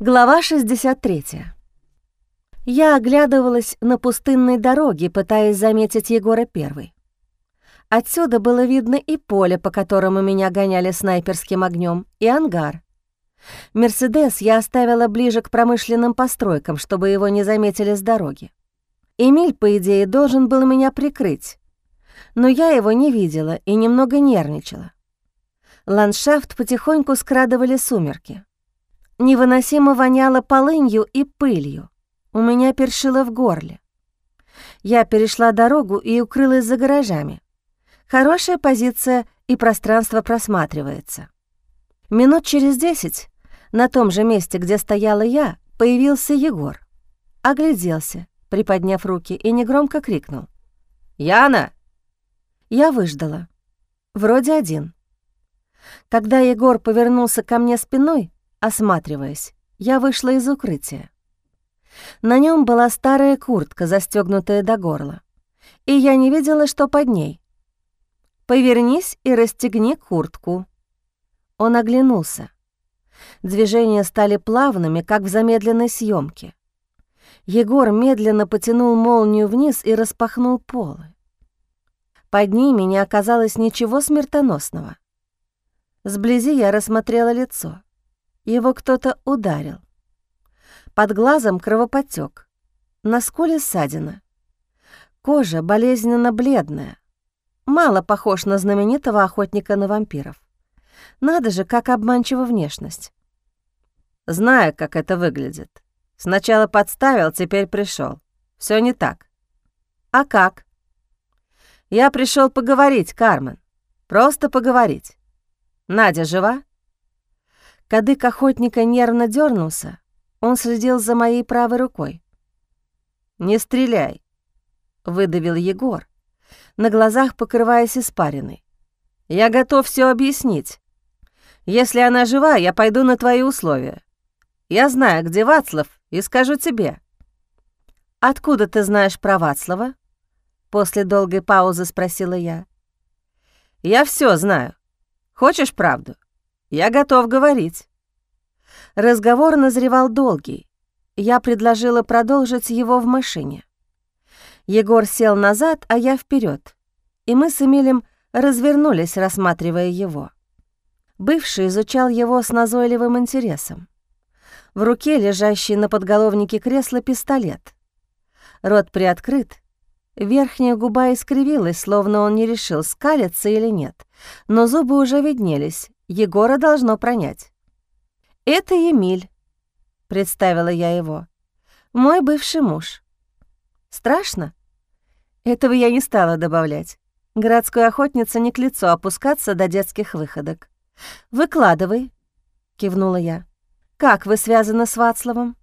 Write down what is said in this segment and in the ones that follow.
Глава 63. Я оглядывалась на пустынной дороге, пытаясь заметить Егора первый. Отсюда было видно и поле, по которому меня гоняли снайперским огнем, и ангар. «Мерседес» я оставила ближе к промышленным постройкам, чтобы его не заметили с дороги. Эмиль, по идее, должен был меня прикрыть, но я его не видела и немного нервничала. Ландшафт потихоньку скрадывали сумерки. Невыносимо воняло полынью и пылью. У меня першило в горле. Я перешла дорогу и укрылась за гаражами. Хорошая позиция и пространство просматривается. Минут через десять на том же месте, где стояла я, появился Егор. Огляделся, приподняв руки, и негромко крикнул. «Яна!» Я выждала. Вроде один. Когда Егор повернулся ко мне спиной, Осматриваясь, я вышла из укрытия. На нем была старая куртка, застегнутая до горла, и я не видела, что под ней. «Повернись и расстегни куртку». Он оглянулся. Движения стали плавными, как в замедленной съемке. Егор медленно потянул молнию вниз и распахнул полы. Под ними не оказалось ничего смертоносного. Сблизи я рассмотрела лицо. Его кто-то ударил. Под глазом кровоподтек, на скуле ссадина. Кожа болезненно бледная. Мало похож на знаменитого охотника на вампиров. Надо же, как обманчива внешность. Знаю, как это выглядит. Сначала подставил, теперь пришел. Все не так. А как? Я пришел поговорить, Кармен. Просто поговорить. Надя жива? Кадык охотника нервно дернулся, он следил за моей правой рукой. «Не стреляй», — выдавил Егор, на глазах покрываясь испариной. «Я готов все объяснить. Если она жива, я пойду на твои условия. Я знаю, где Вацлав, и скажу тебе». «Откуда ты знаешь про Вацлава?» После долгой паузы спросила я. «Я все знаю. Хочешь правду?» Я готов говорить. Разговор назревал долгий. Я предложила продолжить его в машине. Егор сел назад, а я вперед, и мы с Эмилем развернулись, рассматривая его. Бывший изучал его с назойливым интересом. В руке, лежащий на подголовнике кресла, пистолет. Рот приоткрыт, верхняя губа искривилась, словно он не решил, скалиться или нет, но зубы уже виднелись, Егора должно пронять. «Это Емиль», — представила я его. «Мой бывший муж». «Страшно?» Этого я не стала добавлять. Городской охотница не к лицу опускаться до детских выходок. «Выкладывай», — кивнула я. «Как вы связаны с Вацлавом?»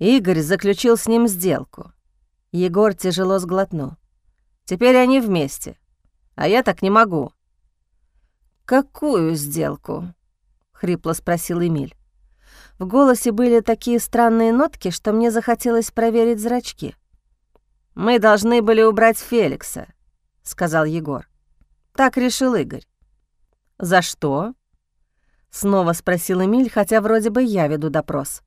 Игорь заключил с ним сделку. Егор тяжело сглотнул. «Теперь они вместе. А я так не могу. «Какую сделку?» — хрипло спросил Эмиль. В голосе были такие странные нотки, что мне захотелось проверить зрачки. «Мы должны были убрать Феликса», — сказал Егор. «Так решил Игорь». «За что?» — снова спросил Эмиль, хотя вроде бы я веду допрос.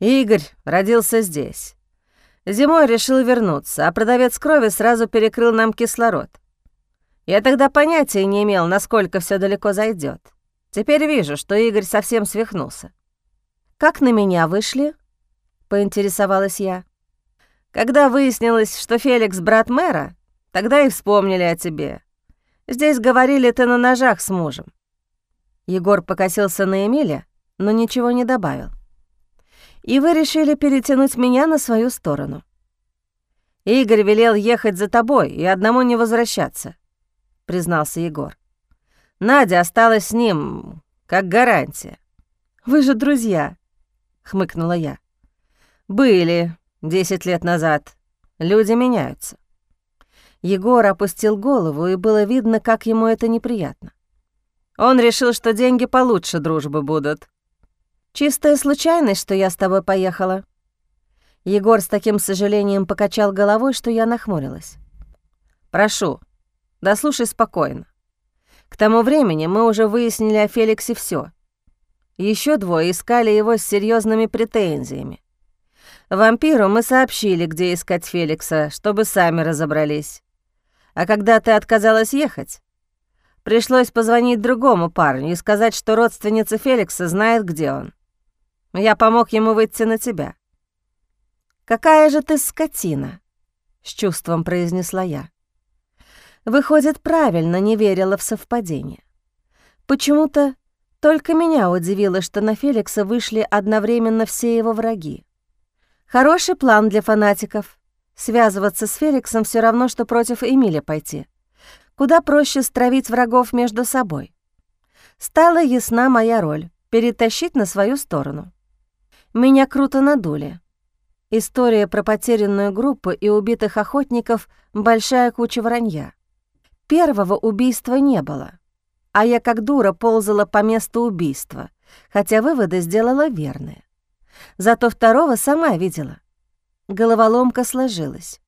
«Игорь родился здесь. Зимой решил вернуться, а продавец крови сразу перекрыл нам кислород. Я тогда понятия не имел, насколько все далеко зайдет. Теперь вижу, что Игорь совсем свихнулся. «Как на меня вышли?» — поинтересовалась я. «Когда выяснилось, что Феликс — брат мэра, тогда и вспомнили о тебе. Здесь говорили ты на ножах с мужем». Егор покосился на Эмиля, но ничего не добавил. «И вы решили перетянуть меня на свою сторону». Игорь велел ехать за тобой и одному не возвращаться признался Егор. Надя осталась с ним как гарантия. Вы же друзья, хмыкнула я. Были десять лет назад. Люди меняются. Егор опустил голову, и было видно, как ему это неприятно. Он решил, что деньги получше дружбы будут. Чистая случайность, что я с тобой поехала. Егор с таким сожалением покачал головой, что я нахмурилась. «Прошу, да слушай спокойно. К тому времени мы уже выяснили о Феликсе все. Еще двое искали его с серьезными претензиями. Вампиру мы сообщили, где искать Феликса, чтобы сами разобрались. А когда ты отказалась ехать, пришлось позвонить другому парню и сказать, что родственница Феликса знает, где он. Я помог ему выйти на тебя. «Какая же ты скотина!» — с чувством произнесла я. Выходит, правильно не верила в совпадение. Почему-то только меня удивило, что на Феликса вышли одновременно все его враги. Хороший план для фанатиков. Связываться с Феликсом все равно, что против Эмиля пойти. Куда проще стравить врагов между собой. Стала ясна моя роль — перетащить на свою сторону. Меня круто надули. История про потерянную группу и убитых охотников — большая куча вранья. Первого убийства не было, а я как дура ползала по месту убийства, хотя выводы сделала верные. Зато второго сама видела. Головоломка сложилась.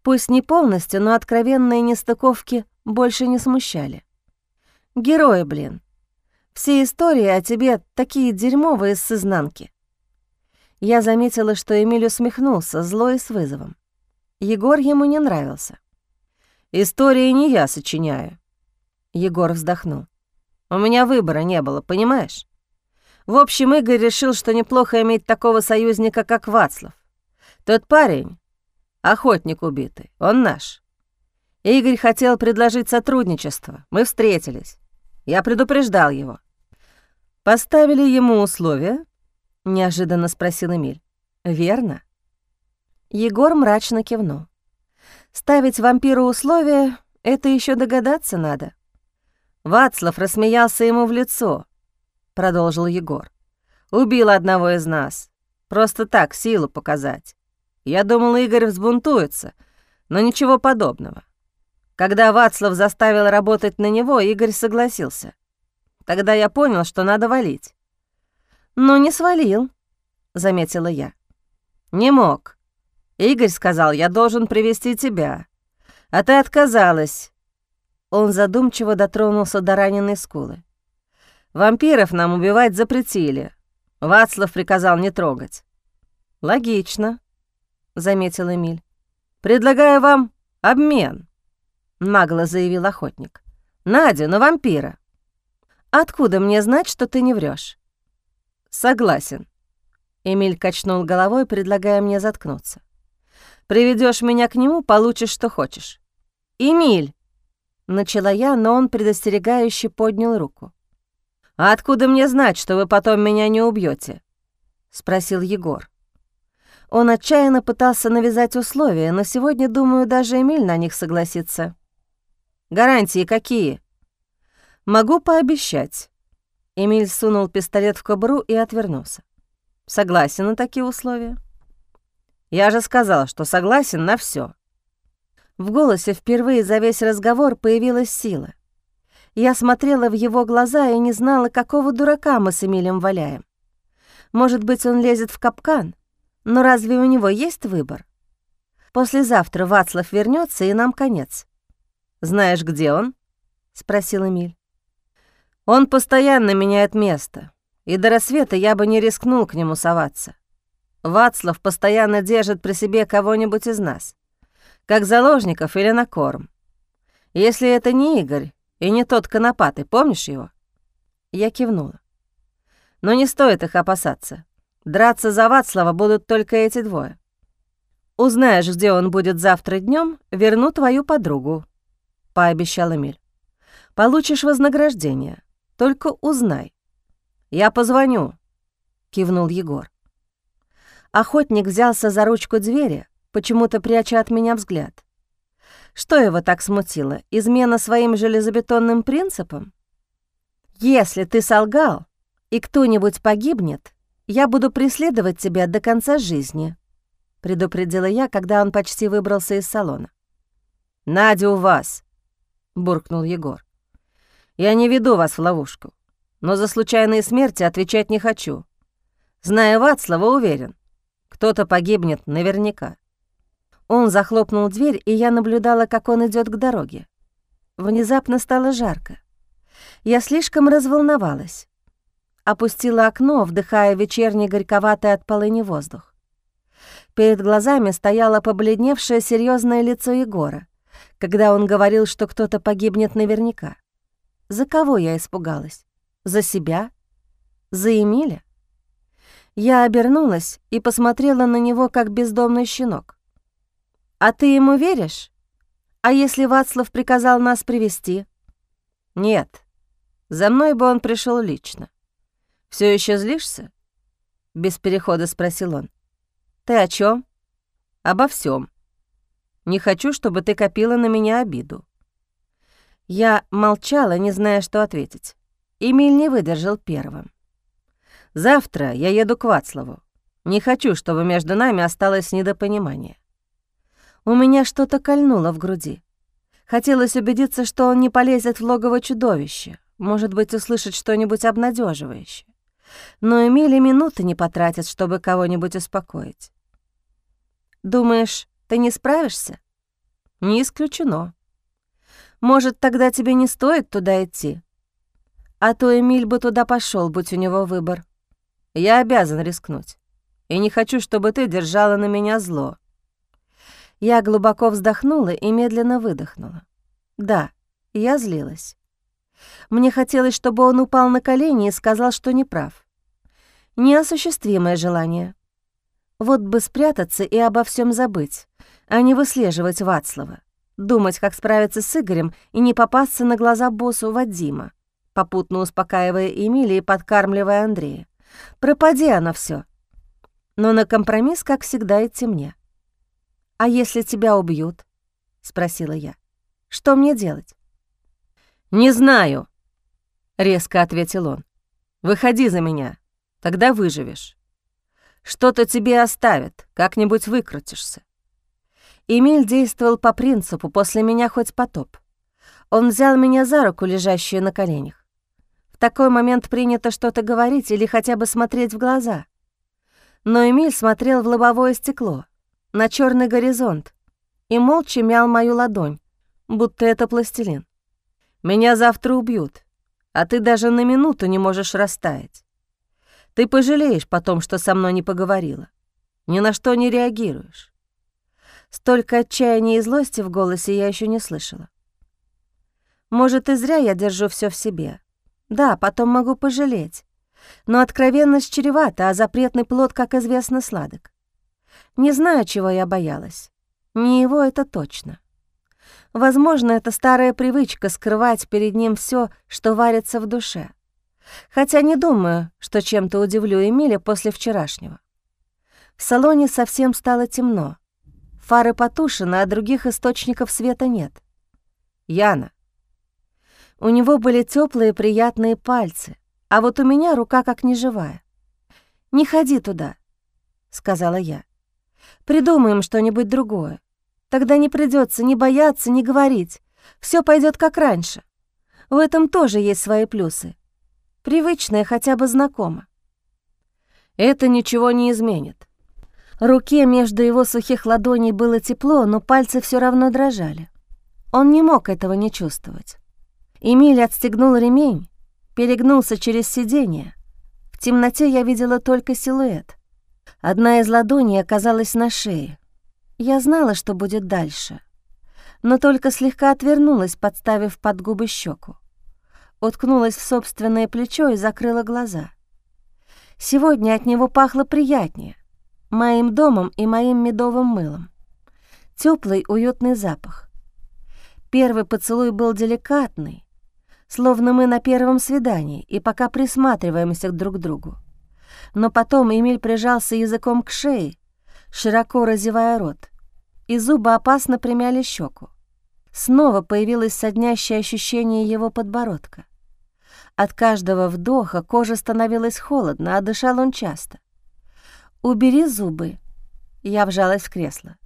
Пусть не полностью, но откровенные нестыковки больше не смущали. Герои, блин. Все истории о тебе такие дерьмовые с изнанки. Я заметила, что Эмиль усмехнулся, злой и с вызовом. Егор ему не нравился. «Истории не я сочиняю». Егор вздохнул. «У меня выбора не было, понимаешь? В общем, Игорь решил, что неплохо иметь такого союзника, как Вацлав. Тот парень, охотник убитый, он наш. Игорь хотел предложить сотрудничество. Мы встретились. Я предупреждал его. Поставили ему условия, — неожиданно спросил Эмиль. «Верно?» Егор мрачно кивнул. «Ставить вампиру условия — это еще догадаться надо». Вацлав рассмеялся ему в лицо, — продолжил Егор. «Убил одного из нас. Просто так, силу показать. Я думал, Игорь взбунтуется, но ничего подобного. Когда Вацлав заставил работать на него, Игорь согласился. Тогда я понял, что надо валить. «Но не свалил», — заметила я. «Не мог. Игорь сказал, я должен привести тебя. А ты отказалась». Он задумчиво дотронулся до раненой скулы. «Вампиров нам убивать запретили. Вацлав приказал не трогать». «Логично», — заметил Эмиль. «Предлагаю вам обмен», — нагло заявил охотник. «Надя на вампира». «Откуда мне знать, что ты не врешь? «Согласен». Эмиль качнул головой, предлагая мне заткнуться. Приведешь меня к нему, получишь, что хочешь». «Эмиль!» — начала я, но он предостерегающе поднял руку. «А откуда мне знать, что вы потом меня не убьете? спросил Егор. Он отчаянно пытался навязать условия, но сегодня, думаю, даже Эмиль на них согласится. «Гарантии какие?» «Могу пообещать. Эмиль сунул пистолет в кобру и отвернулся. «Согласен на такие условия?» «Я же сказал, что согласен на все. В голосе впервые за весь разговор появилась сила. Я смотрела в его глаза и не знала, какого дурака мы с Эмилем валяем. Может быть, он лезет в капкан, но разве у него есть выбор? Послезавтра Вацлав вернется и нам конец. «Знаешь, где он?» — спросил Эмиль. Он постоянно меняет место, и до рассвета я бы не рискнул к нему соваться. Вацлав постоянно держит при себе кого-нибудь из нас, как заложников или на корм. Если это не Игорь и не тот конопатый, помнишь его?» Я кивнула. «Но не стоит их опасаться. Драться за Вацлава будут только эти двое. Узнаешь, где он будет завтра днем, верну твою подругу», — пообещал Эмиль. «Получишь вознаграждение. Только узнай. Я позвоню, кивнул Егор. Охотник взялся за ручку двери, почему-то пряча от меня взгляд. Что его так смутило? Измена своим железобетонным принципам? Если ты солгал, и кто-нибудь погибнет, я буду преследовать тебя до конца жизни, предупредила я, когда он почти выбрался из салона. «Надя у вас», — буркнул Егор. Я не веду вас в ловушку, но за случайные смерти отвечать не хочу. Зная Вацлава, уверен, кто-то погибнет наверняка. Он захлопнул дверь, и я наблюдала, как он идет к дороге. Внезапно стало жарко. Я слишком разволновалась. опустила окно, вдыхая вечерний горьковатый от полыни воздух. Перед глазами стояло побледневшее серьезное лицо Егора, когда он говорил, что кто-то погибнет наверняка. За кого я испугалась? За себя? За Эмиля? Я обернулась и посмотрела на него, как бездомный щенок. «А ты ему веришь? А если Вацлав приказал нас привести? «Нет, за мной бы он пришел лично. Все еще злишься?» Без перехода спросил он. «Ты о чем? «Обо всем. Не хочу, чтобы ты копила на меня обиду». Я молчала, не зная, что ответить. Эмиль не выдержал первым. «Завтра я еду к Вацлаву. Не хочу, чтобы между нами осталось недопонимание». У меня что-то кольнуло в груди. Хотелось убедиться, что он не полезет в логово чудовища, может быть, услышать что-нибудь обнадеживающее. Но Эмили минуты не потратит, чтобы кого-нибудь успокоить. «Думаешь, ты не справишься?» «Не исключено. Может, тогда тебе не стоит туда идти? А то Эмиль бы туда пошел, будь у него выбор. Я обязан рискнуть. И не хочу, чтобы ты держала на меня зло. Я глубоко вздохнула и медленно выдохнула. Да, я злилась. Мне хотелось, чтобы он упал на колени и сказал, что не прав. Неосуществимое желание. Вот бы спрятаться и обо всем забыть, а не выслеживать Вацлава, думать, как справиться с Игорем и не попасться на глаза боссу Вадима, попутно успокаивая Эмилия и подкармливая Андрея. Пропади оно все. Но на компромисс, как всегда, идти мне. «А если тебя убьют?» — спросила я. «Что мне делать?» «Не знаю», — резко ответил он. «Выходи за меня, тогда выживешь. Что-то тебе оставят, как-нибудь выкрутишься». Эмиль действовал по принципу «после меня хоть потоп». Он взял меня за руку, лежащую на коленях. Такой момент принято что-то говорить или хотя бы смотреть в глаза. Но Эмиль смотрел в лобовое стекло — на черный горизонт и молча мял мою ладонь, будто это пластилин. «Меня завтра убьют, а ты даже на минуту не можешь растаять. Ты пожалеешь потом, что со мной не поговорила. Ни на что не реагируешь». Столько отчаяния и злости в голосе я еще не слышала. Может, и зря я держу все в себе. Да, потом могу пожалеть. Но откровенность чревата, а запретный плод, как известно, сладок. Не знаю, чего я боялась. Не его это точно. Возможно, это старая привычка скрывать перед ним все, что варится в душе. Хотя не думаю, что чем-то удивлю Эмиля после вчерашнего. В салоне совсем стало темно. Фары потушены, а других источников света нет. Яна. У него были теплые приятные пальцы, а вот у меня рука как неживая. «Не ходи туда», — сказала я. Придумаем что-нибудь другое. Тогда не придется ни бояться, ни говорить. Все пойдет как раньше. В этом тоже есть свои плюсы. Привычное хотя бы знакомо. Это ничего не изменит. Руке между его сухих ладоней было тепло, но пальцы все равно дрожали. Он не мог этого не чувствовать. Эмиль отстегнул ремень, перегнулся через сиденье. В темноте я видела только силуэт. Одна из ладоней оказалась на шее. Я знала, что будет дальше, но только слегка отвернулась, подставив под губы щеку. Уткнулась в собственное плечо и закрыла глаза. Сегодня от него пахло приятнее, моим домом и моим медовым мылом. Теплый, уютный запах. Первый поцелуй был деликатный, словно мы на первом свидании и пока присматриваемся друг к другу но потом Эмиль прижался языком к шее, широко разевая рот, и зубы опасно примяли щеку. Снова появилось соднящее ощущение его подбородка. От каждого вдоха кожа становилась холодно, а дышал он часто. «Убери зубы», — я вжалась в кресло.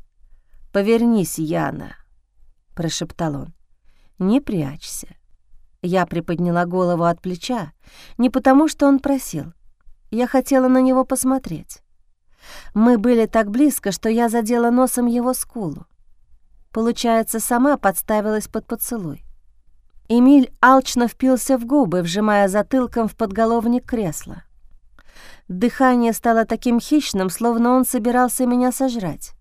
«Повернись, Яна», — прошептал он. «Не прячься». Я приподняла голову от плеча, не потому что он просил, я хотела на него посмотреть. Мы были так близко, что я задела носом его скулу. Получается, сама подставилась под поцелуй. Эмиль алчно впился в губы, вжимая затылком в подголовник кресла. Дыхание стало таким хищным, словно он собирался меня сожрать.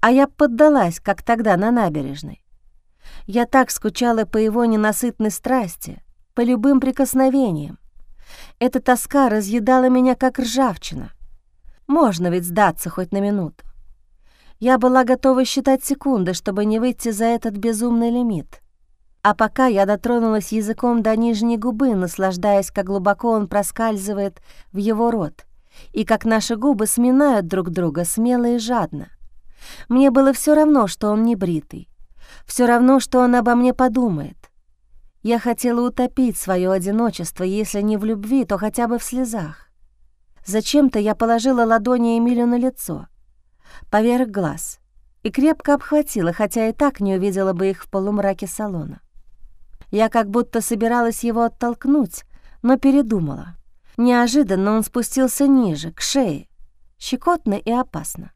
А я поддалась, как тогда на набережной. Я так скучала по его ненасытной страсти, по любым прикосновениям. Эта тоска разъедала меня, как ржавчина. Можно ведь сдаться хоть на минуту. Я была готова считать секунды, чтобы не выйти за этот безумный лимит. А пока я дотронулась языком до нижней губы, наслаждаясь, как глубоко он проскальзывает в его рот, и как наши губы сминают друг друга смело и жадно. Мне было все равно, что он не бритый. Все равно, что он обо мне подумает. Я хотела утопить свое одиночество, если не в любви, то хотя бы в слезах. Зачем-то я положила ладони Эмилю на лицо, поверх глаз, и крепко обхватила, хотя и так не увидела бы их в полумраке салона. Я как будто собиралась его оттолкнуть, но передумала. Неожиданно он спустился ниже, к шее, щекотно и опасно.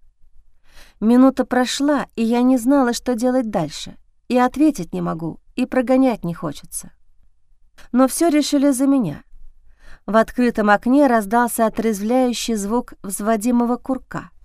Минута прошла, и я не знала, что делать дальше. И ответить не могу, и прогонять не хочется. Но все решили за меня. В открытом окне раздался отрезвляющий звук взводимого курка.